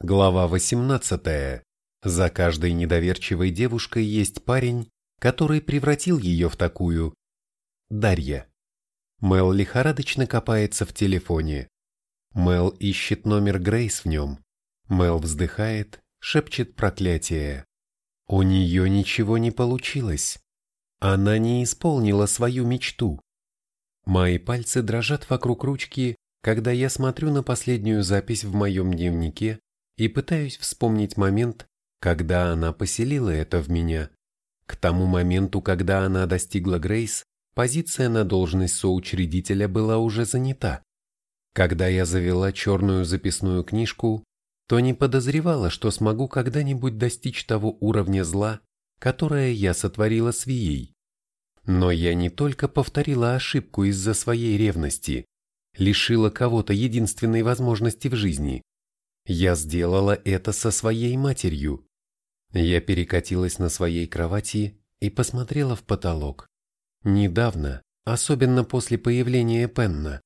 Глава 18. За каждой недоверчивой девушкой есть парень, который превратил ее в такую. Дарья. Мел лихорадочно копается в телефоне. Мел ищет номер Грейс в нем. Мел вздыхает, шепчет проклятие. У нее ничего не получилось. Она не исполнила свою мечту. Мои пальцы дрожат вокруг ручки, когда я смотрю на последнюю запись в моем дневнике и пытаюсь вспомнить момент, когда она поселила это в меня. К тому моменту, когда она достигла Грейс, позиция на должность соучредителя была уже занята. Когда я завела черную записную книжку, то не подозревала, что смогу когда-нибудь достичь того уровня зла, которое я сотворила с Вией. Но я не только повторила ошибку из-за своей ревности, лишила кого-то единственной возможности в жизни, я сделала это со своей матерью. Я перекатилась на своей кровати и посмотрела в потолок. Недавно, особенно после появления Пенна,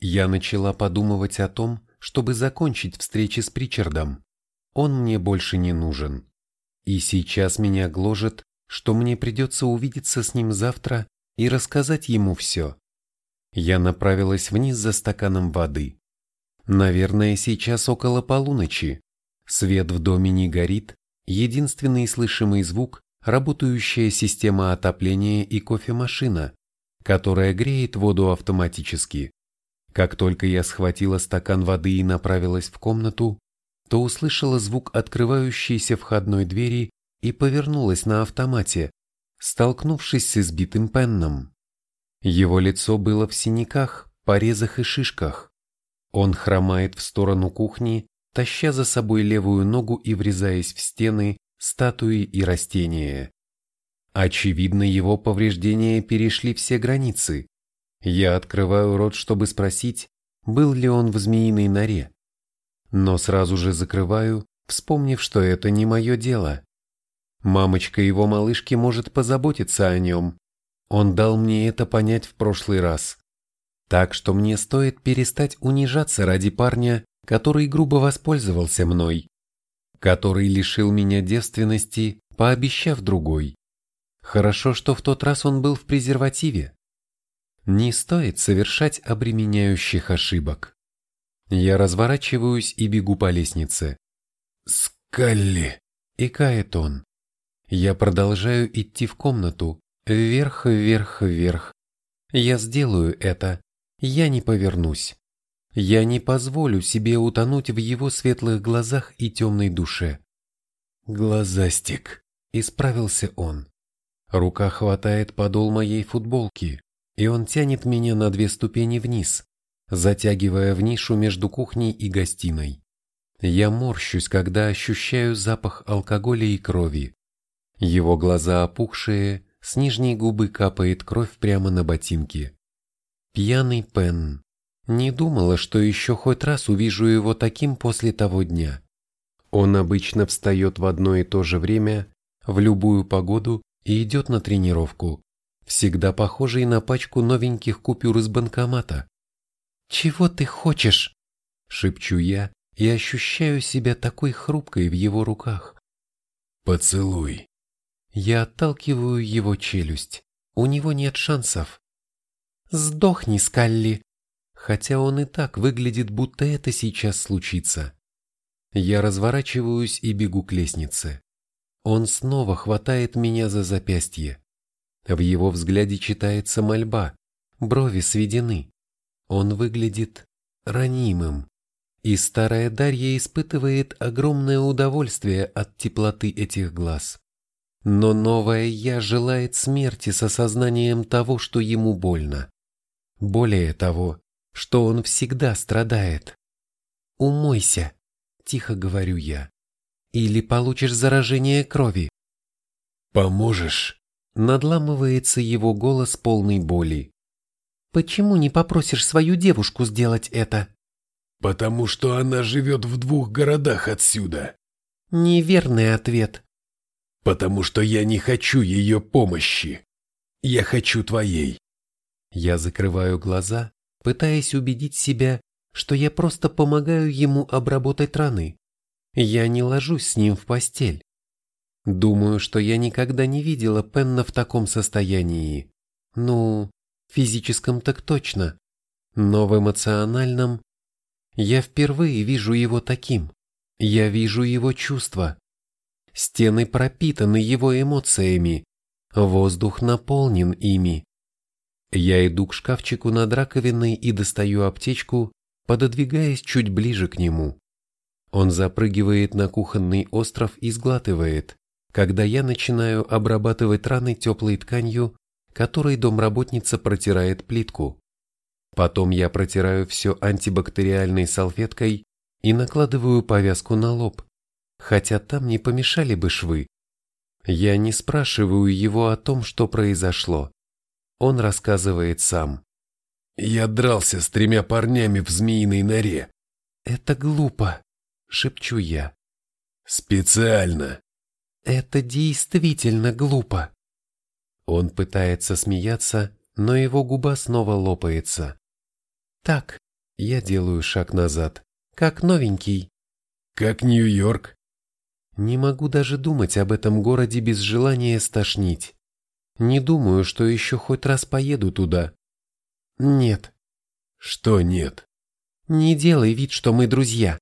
я начала подумывать о том, чтобы закончить встречи с Причардом. Он мне больше не нужен. И сейчас меня гложет, что мне придется увидеться с ним завтра и рассказать ему все. Я направилась вниз за стаканом воды. Наверное, сейчас около полуночи. Свет в доме не горит, единственный слышимый звук – работающая система отопления и кофемашина, которая греет воду автоматически. Как только я схватила стакан воды и направилась в комнату, то услышала звук открывающейся входной двери и повернулась на автомате, столкнувшись с избитым Пенном. Его лицо было в синяках, порезах и шишках. Он хромает в сторону кухни, таща за собой левую ногу и врезаясь в стены, статуи и растения. Очевидно, его повреждения перешли все границы. Я открываю рот, чтобы спросить, был ли он в змеиной норе. Но сразу же закрываю, вспомнив, что это не мое дело. Мамочка его малышки может позаботиться о нем. Он дал мне это понять в прошлый раз. Так что мне стоит перестать унижаться ради парня, который грубо воспользовался мной, который лишил меня девственности, пообещав другой. Хорошо, что в тот раз он был в презервативе. Не стоит совершать обременяющих ошибок. Я разворачиваюсь и бегу по лестнице. «Скалли!» — икает он. Я продолжаю идти в комнату, вверх, вверх, вверх. Я сделаю это, я не повернусь. Я не позволю себе утонуть в его светлых глазах и темной душе. Глазастик, исправился он. Рука хватает подол моей футболки, и он тянет меня на две ступени вниз, затягивая в нишу между кухней и гостиной. Я морщусь, когда ощущаю запах алкоголя и крови. Его глаза опухшие, с нижней губы капает кровь прямо на ботинки. Пьяный Пен. Не думала, что еще хоть раз увижу его таким после того дня. Он обычно встает в одно и то же время, в любую погоду и идет на тренировку, всегда похожий на пачку новеньких купюр из банкомата. «Чего ты хочешь?» – шепчу я и ощущаю себя такой хрупкой в его руках. «Поцелуй». Я отталкиваю его челюсть. У него нет шансов. «Сдохни, Скалли!» Хотя он и так выглядит, будто это сейчас случится. Я разворачиваюсь и бегу к лестнице. Он снова хватает меня за запястье. В его взгляде читается мольба, брови сведены. Он выглядит ранимым. И старая Дарья испытывает огромное удовольствие от теплоты этих глаз. Но новая я желает смерти с осознанием того, что ему больно. Более того, что он всегда страдает. «Умойся», — тихо говорю я, — «или получишь заражение крови». «Поможешь?» — надламывается его голос полной боли. «Почему не попросишь свою девушку сделать это?» «Потому что она живет в двух городах отсюда». «Неверный ответ». «Потому что я не хочу ее помощи. Я хочу твоей». Я закрываю глаза, пытаясь убедить себя, что я просто помогаю ему обработать раны. Я не ложусь с ним в постель. Думаю, что я никогда не видела Пенна в таком состоянии. Ну, физическом так точно. Но в эмоциональном я впервые вижу его таким. Я вижу его чувства. Стены пропитаны его эмоциями. Воздух наполнен ими. Я иду к шкафчику над раковиной и достаю аптечку, пододвигаясь чуть ближе к нему. Он запрыгивает на кухонный остров и сглатывает, когда я начинаю обрабатывать раны теплой тканью, которой домработница протирает плитку. Потом я протираю все антибактериальной салфеткой и накладываю повязку на лоб, хотя там не помешали бы швы. Я не спрашиваю его о том, что произошло. Он рассказывает сам. «Я дрался с тремя парнями в змеиной норе». «Это глупо», — шепчу я. «Специально». «Это действительно глупо». Он пытается смеяться, но его губа снова лопается. Так, я делаю шаг назад, как новенький. Как Нью-Йорк. Не могу даже думать об этом городе без желания стошнить. Не думаю, что еще хоть раз поеду туда. Нет. Что нет? Не делай вид, что мы друзья.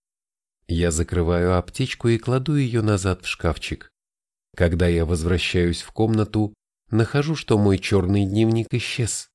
Я закрываю аптечку и кладу ее назад в шкафчик. Когда я возвращаюсь в комнату, нахожу, что мой черный дневник исчез.